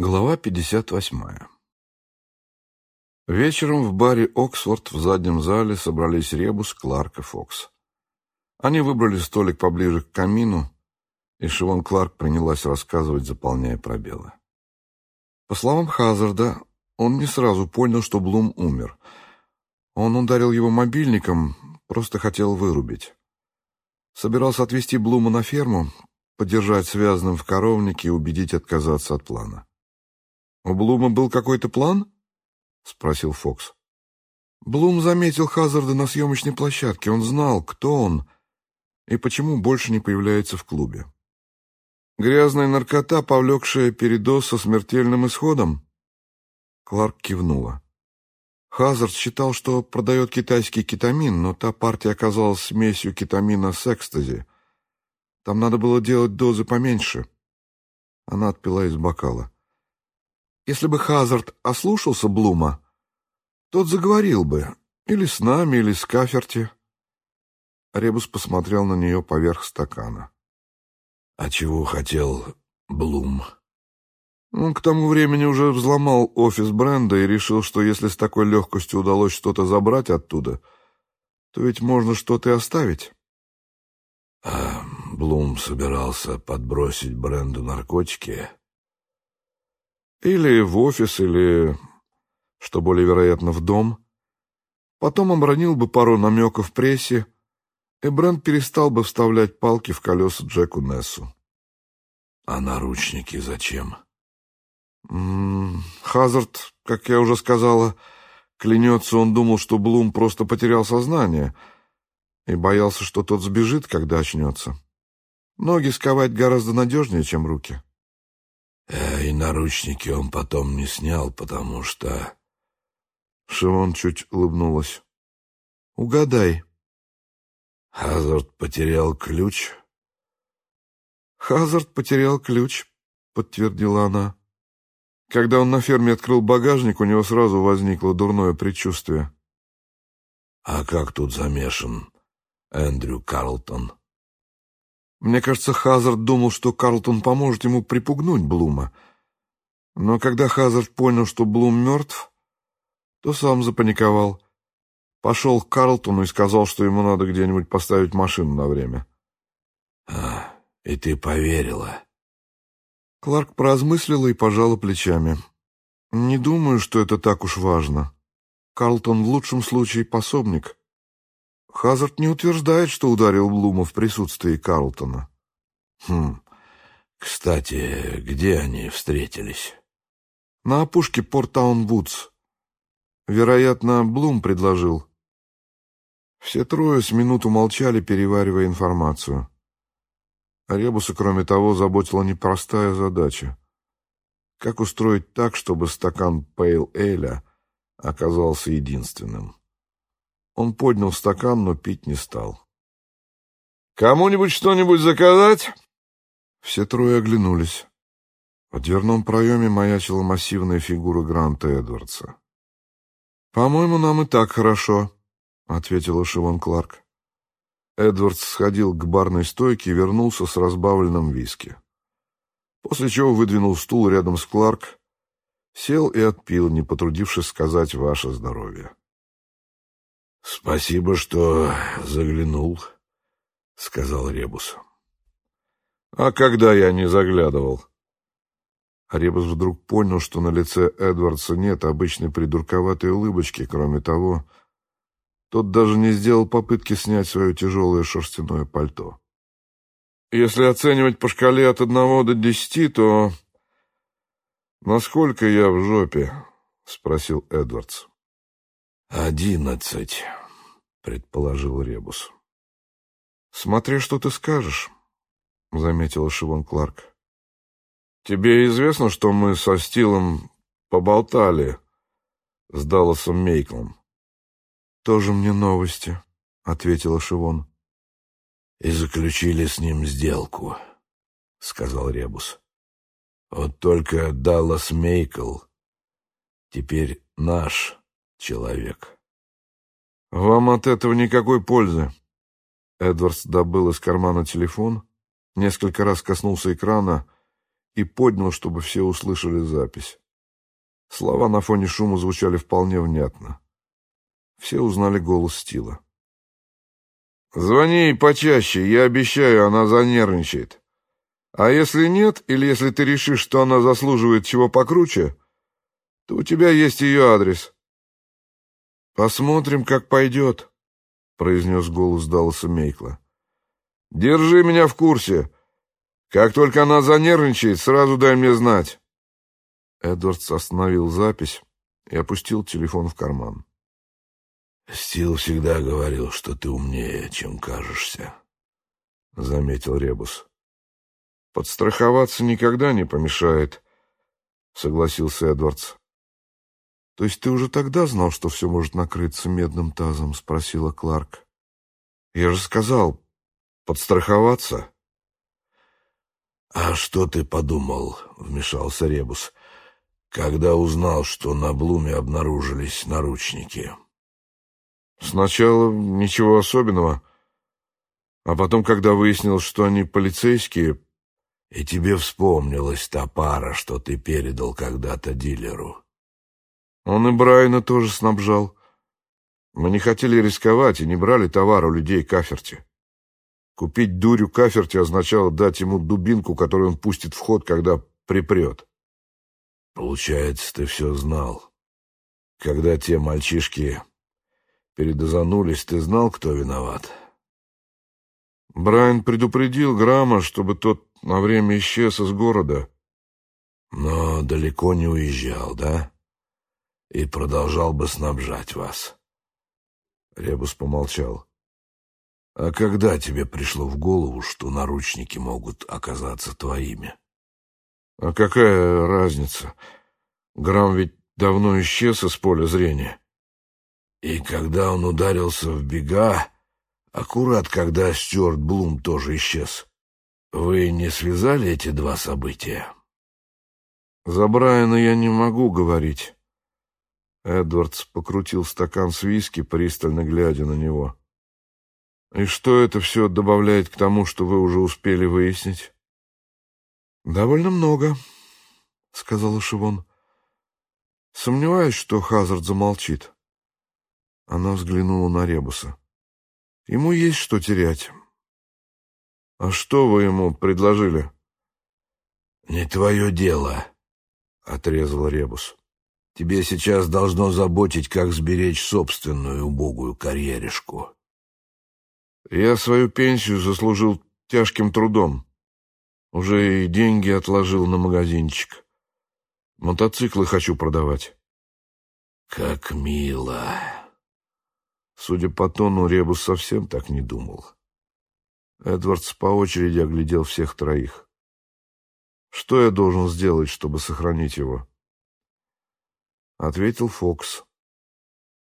Глава 58. Вечером в баре «Оксфорд» в заднем зале собрались Ребус, Кларк и Фокс. Они выбрали столик поближе к камину, и Шивон Кларк принялась рассказывать, заполняя пробелы. По словам Хазарда, он не сразу понял, что Блум умер. Он ударил его мобильником, просто хотел вырубить. Собирался отвезти Блума на ферму, подержать связанным в коровнике и убедить отказаться от плана. «У Блума был какой-то план?» — спросил Фокс. Блум заметил Хазарда на съемочной площадке. Он знал, кто он и почему больше не появляется в клубе. «Грязная наркота, повлекшая передоз со смертельным исходом?» Кларк кивнула. Хазард считал, что продает китайский кетамин, но та партия оказалась смесью кетамина с экстази. Там надо было делать дозы поменьше. Она отпила из бокала. Если бы Хазард ослушался Блума, тот заговорил бы или с нами, или с Каферти. Ребус посмотрел на нее поверх стакана. — А чего хотел Блум? Он к тому времени уже взломал офис бренда и решил, что если с такой легкостью удалось что-то забрать оттуда, то ведь можно что-то и оставить. — А Блум собирался подбросить бренду наркотики? Или в офис, или, что более вероятно, в дом. Потом обронил бы пару намеков в прессе, и Брент перестал бы вставлять палки в колеса Джеку Нессу. А наручники зачем? М -м, Хазард, как я уже сказала, клянется, он думал, что Блум просто потерял сознание и боялся, что тот сбежит, когда очнется. Ноги сковать гораздо надежнее, чем руки. Э, и наручники он потом не снял, потому что... Шимон чуть улыбнулась. «Угадай». Хазард потерял ключ? Хазард потерял ключ, подтвердила она. Когда он на ферме открыл багажник, у него сразу возникло дурное предчувствие. А как тут замешан Эндрю Карлтон? Мне кажется, Хазард думал, что Карлтон поможет ему припугнуть Блума. Но когда Хазард понял, что Блум мертв, то сам запаниковал. Пошел к Карлтону и сказал, что ему надо где-нибудь поставить машину на время. «А, и ты поверила?» Кларк поразмыслила и пожала плечами. «Не думаю, что это так уж важно. Карлтон в лучшем случае пособник. Хазард не утверждает, что ударил Блума в присутствии Карлтона. Хм. Кстати, где они встретились? На опушке Порт-Таун-Вудс. Вероятно, Блум предложил. Все трое с минуту молчали, переваривая информацию. Ребуса, кроме того, заботила непростая задача. Как устроить так, чтобы стакан пейл-эля оказался единственным? Он поднял стакан, но пить не стал. «Кому-нибудь что-нибудь заказать?» Все трое оглянулись. В дверном проеме маячила массивная фигура Гранта Эдвардса. «По-моему, нам и так хорошо», — ответила Шивон Кларк. Эдвардс сходил к барной стойке и вернулся с разбавленным виски. После чего выдвинул стул рядом с Кларк, сел и отпил, не потрудившись сказать «Ваше здоровье». — Спасибо, что заглянул, — сказал Ребус. — А когда я не заглядывал? Ребус вдруг понял, что на лице Эдвардса нет обычной придурковатой улыбочки, кроме того, тот даже не сделал попытки снять свое тяжелое шерстяное пальто. Если оценивать по шкале от одного до десяти, то... «Насколько я в жопе?» — спросил Эдвардс. «Одиннадцать», — предположил Ребус. «Смотри, что ты скажешь», — заметила Шивон Кларк. «Тебе известно, что мы со Стилом поболтали с Далласом Мейклом?» «Тоже мне новости», — ответила Шивон. «И заключили с ним сделку», — сказал Ребус. «Вот только Даллас Мейкл теперь наш» человек. «Вам от этого никакой пользы». Эдвардс добыл из кармана телефон, несколько раз коснулся экрана и поднял, чтобы все услышали запись. Слова на фоне шума звучали вполне внятно. Все узнали голос Стила. «Звони почаще, я обещаю, она занервничает. А если нет, или если ты решишь, что она заслуживает чего покруче, то у тебя есть ее адрес». «Посмотрим, как пойдет», — произнес голос Далласа Мейкла. «Держи меня в курсе. Как только она занервничает, сразу дай мне знать». Эдвардс остановил запись и опустил телефон в карман. «Стил всегда говорил, что ты умнее, чем кажешься», — заметил Ребус. «Подстраховаться никогда не помешает», — согласился Эдвардс. «То есть ты уже тогда знал, что все может накрыться медным тазом?» — спросила Кларк. «Я же сказал, подстраховаться». «А что ты подумал?» — вмешался Ребус. «Когда узнал, что на Блуме обнаружились наручники?» «Сначала ничего особенного, а потом, когда выяснилось, что они полицейские...» «И тебе вспомнилась та пара, что ты передал когда-то дилеру?» «Он и Брайана тоже снабжал. Мы не хотели рисковать и не брали товар у людей Каферти». Купить дурю Каферти означало дать ему дубинку, которую он пустит в ход, когда припрет. Получается, ты все знал. Когда те мальчишки передозанулись, ты знал, кто виноват? Брайан предупредил Грамма, чтобы тот на время исчез из города. Но далеко не уезжал, да? И продолжал бы снабжать вас. Ребус помолчал. А когда тебе пришло в голову, что наручники могут оказаться твоими? А какая разница? Грамм ведь давно исчез из поля зрения. И когда он ударился в бега, аккурат когда Стюарт Блум тоже исчез, вы не связали эти два события? За Брайана я не могу говорить. Эдвардс покрутил стакан с виски, пристально глядя на него. И что это все добавляет к тому, что вы уже успели выяснить? Довольно много, сказала Шивон. Сомневаюсь, что Хазард замолчит. Она взглянула на Ребуса. Ему есть что терять. А что вы ему предложили? Не твое дело, отрезал Ребус. Тебе сейчас должно заботить, как сберечь собственную убогую карьеришку. Я свою пенсию заслужил тяжким трудом. Уже и деньги отложил на магазинчик. Мотоциклы хочу продавать. Как мило. Судя по тону, Ребус совсем так не думал. Эдвардс по очереди оглядел всех троих. Что я должен сделать, чтобы сохранить его? Ответил Фокс.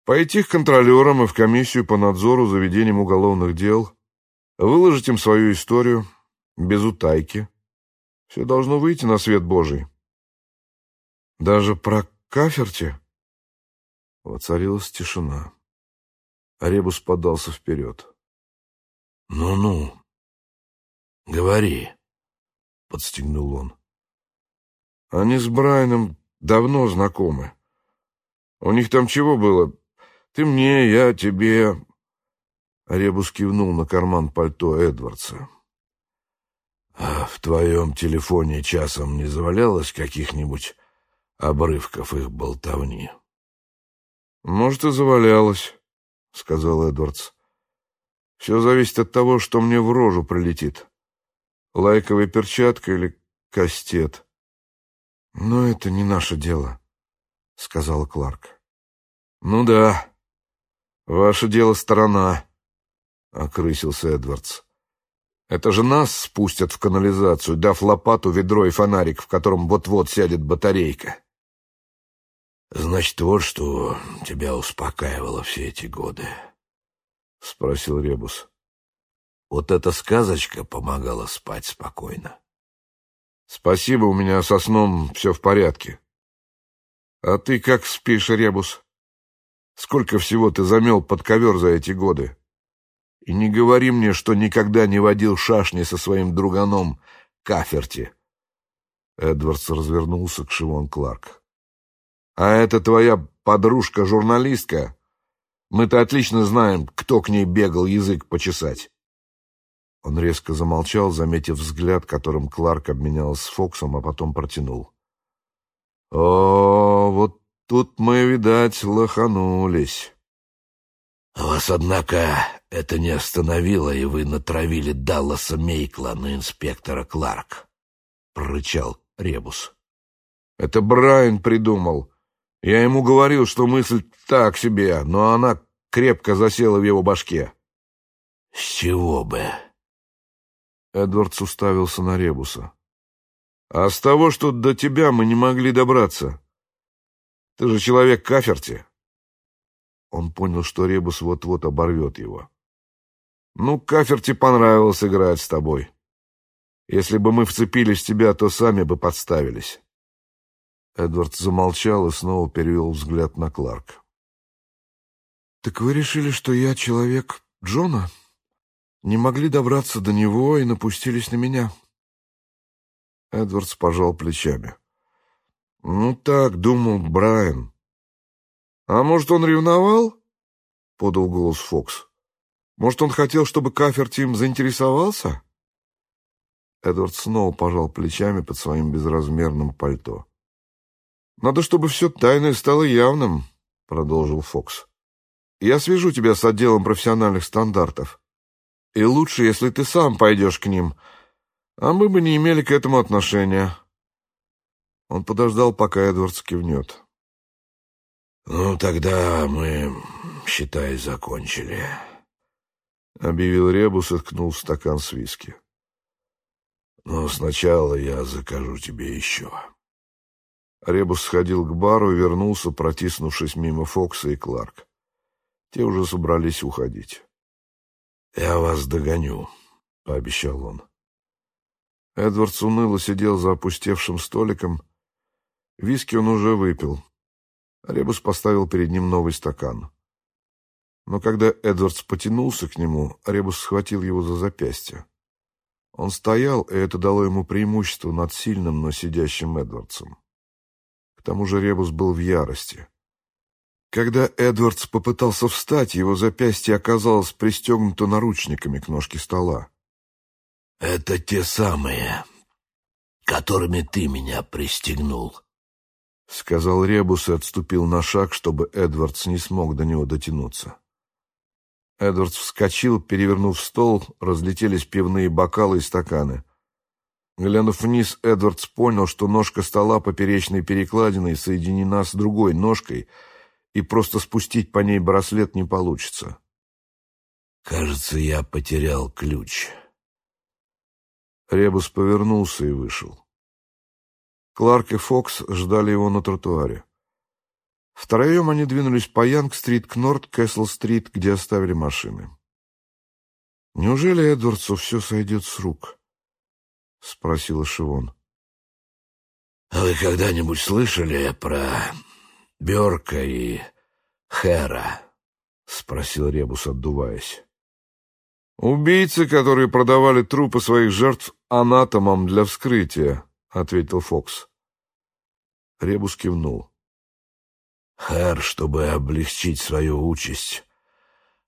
Пойти к контролерам и в комиссию по надзору за ведением уголовных дел, выложить им свою историю, без утайки. Все должно выйти на свет Божий. Даже про Каферти? Воцарилась тишина. Аребус подался вперед. «Ну-ну, говори», — подстегнул он. «Они с Брайаном давно знакомы. У них там чего было? Ты мне, я тебе...» Ребус кивнул на карман пальто Эдвардса. «А в твоем телефоне часом не завалялось каких-нибудь обрывков их болтовни?» «Может, и завалялось», — сказал Эдвардс. «Все зависит от того, что мне в рожу прилетит. Лайковая перчатка или кастет». «Но это не наше дело», — сказала Кларк. «Ну да», «Ваше дело сторона», — окрысился Эдвардс. «Это же нас спустят в канализацию, дав лопату, ведро и фонарик, в котором вот-вот сядет батарейка». «Значит, вот что тебя успокаивало все эти годы?» — спросил Ребус. «Вот эта сказочка помогала спать спокойно». «Спасибо, у меня со сном все в порядке». «А ты как спишь, Ребус?» Сколько всего ты замел под ковер за эти годы? И не говори мне, что никогда не водил шашни со своим друганом Каферти. Эдвардс развернулся к Шивон Кларк. «А это твоя подружка-журналистка? Мы-то отлично знаем, кто к ней бегал язык почесать». Он резко замолчал, заметив взгляд, которым Кларк обменялся с Фоксом, а потом протянул. «О, вот тут мы, видать, лоханулись». «Вас, однако, это не остановило, и вы натравили Далласа Мейкла на инспектора Кларк», — прорычал Ребус. «Это Брайан придумал. Я ему говорил, что мысль так себе, но она крепко засела в его башке». «С чего бы?» Эдвардс уставился на Ребуса. «А с того, что до тебя мы не могли добраться. Ты же человек Каферти». Он понял, что Ребус вот-вот оборвет его. «Ну, Каферти понравилось играть с тобой. Если бы мы вцепились в тебя, то сами бы подставились». Эдвард замолчал и снова перевел взгляд на Кларк. «Так вы решили, что я человек Джона? Не могли добраться до него и напустились на меня?» Эдвардс пожал плечами. «Ну так, думал Брайан. А может, он ревновал?» — подал голос Фокс. «Может, он хотел, чтобы Каферти им заинтересовался?» Эдвард снова пожал плечами под своим безразмерным пальто. «Надо, чтобы все тайное стало явным», — продолжил Фокс. «Я свяжу тебя с отделом профессиональных стандартов. И лучше, если ты сам пойдешь к ним, а мы бы не имели к этому отношения». Он подождал, пока Эдвардс кивнет. «Ну, тогда мы, считай, закончили», — объявил Ребус и ткнул в стакан с виски. «Но сначала я закажу тебе еще». Ребус сходил к бару и вернулся, протиснувшись мимо Фокса и Кларк. Те уже собрались уходить. «Я вас догоню», — пообещал он. Эдвардс уныло сидел за опустевшим столиком. Виски он уже выпил. Ребус поставил перед ним новый стакан. Но когда Эдвардс потянулся к нему, Ребус схватил его за запястье. Он стоял, и это дало ему преимущество над сильным, но сидящим Эдвардсом тому же Ребус был в ярости. Когда Эдвардс попытался встать, его запястье оказалось пристегнуто наручниками к ножке стола. «Это те самые, которыми ты меня пристегнул», — сказал Ребус и отступил на шаг, чтобы Эдвардс не смог до него дотянуться. Эдвардс вскочил, перевернув стол, разлетелись пивные бокалы и стаканы. Глянув вниз, Эдвардс понял, что ножка стола поперечной перекладиной соединена с другой ножкой, и просто спустить по ней браслет не получится. «Кажется, я потерял ключ». Ребус повернулся и вышел. Кларк и Фокс ждали его на тротуаре. Втроем они двинулись по Янг-стрит к Норд-Кэссел-стрит, где оставили машины. Неужели Эдвардсу все сойдет с рук? — спросила Шивон. «А вы когда-нибудь слышали про Бёрка и Хэра?» — спросил Ребус, отдуваясь. «Убийцы, которые продавали трупы своих жертв анатомам для вскрытия», — ответил Фокс. Ребус кивнул. Хэр, чтобы облегчить свою участь,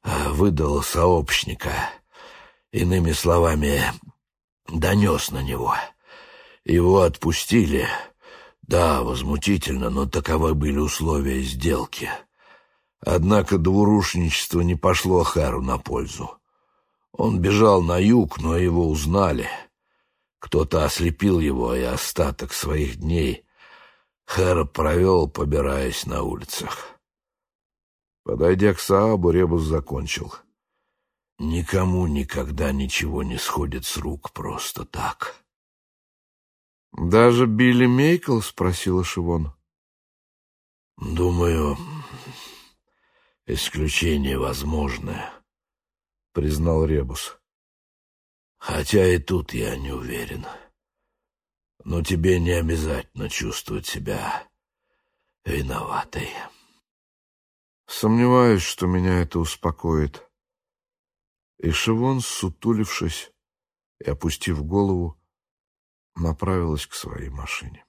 выдал сообщника. Иными словами, донес на него. Его отпустили. Да, возмутительно, но таковы были условия сделки. Однако двурушничество не пошло Хару на пользу. Он бежал на юг, но его узнали. Кто-то ослепил его, и остаток своих дней Хэра провел, побираясь на улицах. Подойдя к Саабу, Ребус закончил — Никому никогда ничего не сходит с рук просто так. «Даже Билли Мейкл?» — спросила Шивон. «Думаю, исключение возможное», — признал Ребус. «Хотя и тут я не уверен. Но тебе не обязательно чувствовать себя виноватой». «Сомневаюсь, что меня это успокоит», и Шивон, сутулившись и опустив голову, направилась к своей машине.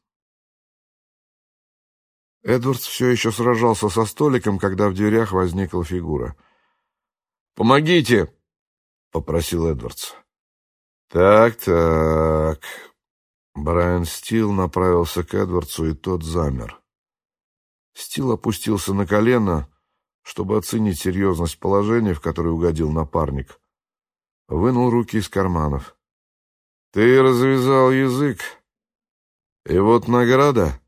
Эдвардс все еще сражался со столиком, когда в дверях возникла фигура. «Помогите!» — попросил Эдвардс. «Так-так...» Брайан Стил направился к Эдвардсу, и тот замер. Стил опустился на колено, чтобы оценить серьезность положения, в которое угодил напарник. Вынул руки из карманов. «Ты развязал язык. И вот награда».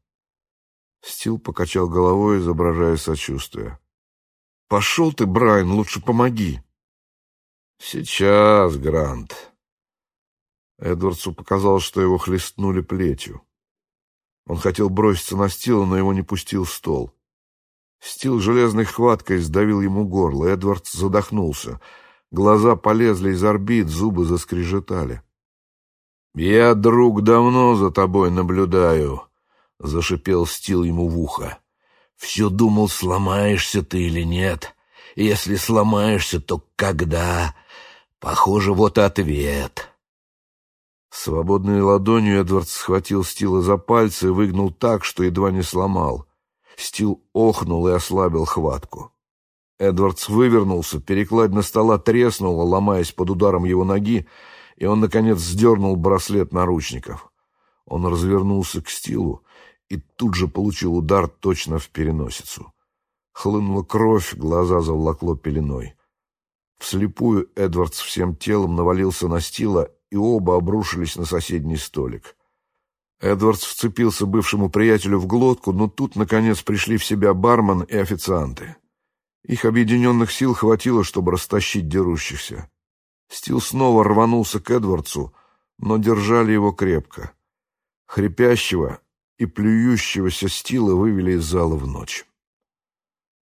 Стил покачал головой, изображая сочувствие. «Пошел ты, Брайан, лучше помоги». «Сейчас, Грант». Эдвардсу показалось, что его хлестнули плетью. Он хотел броситься на Стила, но его не пустил стол. Стил железной хваткой сдавил ему горло. Эдвардс задохнулся. Глаза полезли из орбит, зубы заскрежетали. «Я, друг, давно за тобой наблюдаю», — зашипел Стил ему в ухо. «Все думал, сломаешься ты или нет. Если сломаешься, то когда? Похоже, вот ответ». Свободной ладонью Эдвард схватил Стила за пальцы и выгнул так, что едва не сломал. Стил охнул и ослабил хватку. Эдвардс вывернулся, перекладина стола треснула, ломаясь под ударом его ноги, и он, наконец, сдернул браслет наручников. Он развернулся к Стилу и тут же получил удар точно в переносицу. Хлынула кровь, глаза заволокло пеленой. Вслепую Эдвардс всем телом навалился на Стила и оба обрушились на соседний столик. Эдвардс вцепился бывшему приятелю в глотку, но тут, наконец, пришли в себя бармен и официанты. Их объединенных сил хватило, чтобы растащить дерущихся. Стил снова рванулся к Эдвардсу, но держали его крепко. Хрипящего и плюющегося Стила вывели из зала в ночь.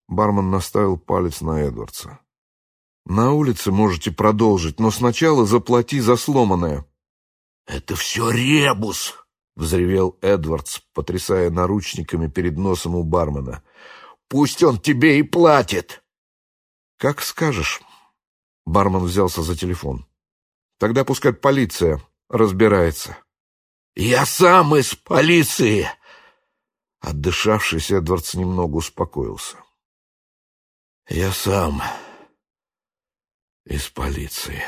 Бармен наставил палец на Эдвардса. На улице можете продолжить, но сначала заплати за сломанное. — Это все ребус! — взревел Эдвардс, потрясая наручниками перед носом у бармена. — Пусть он тебе и платит! — Как скажешь. Бармен взялся за телефон. — Тогда пускай полиция разбирается. — Я сам из полиции! Отдышавшись, Эдвардс немного успокоился. — Я сам из полиции.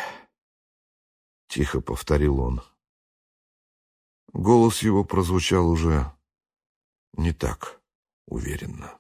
Тихо повторил он. Голос его прозвучал уже не так уверенно.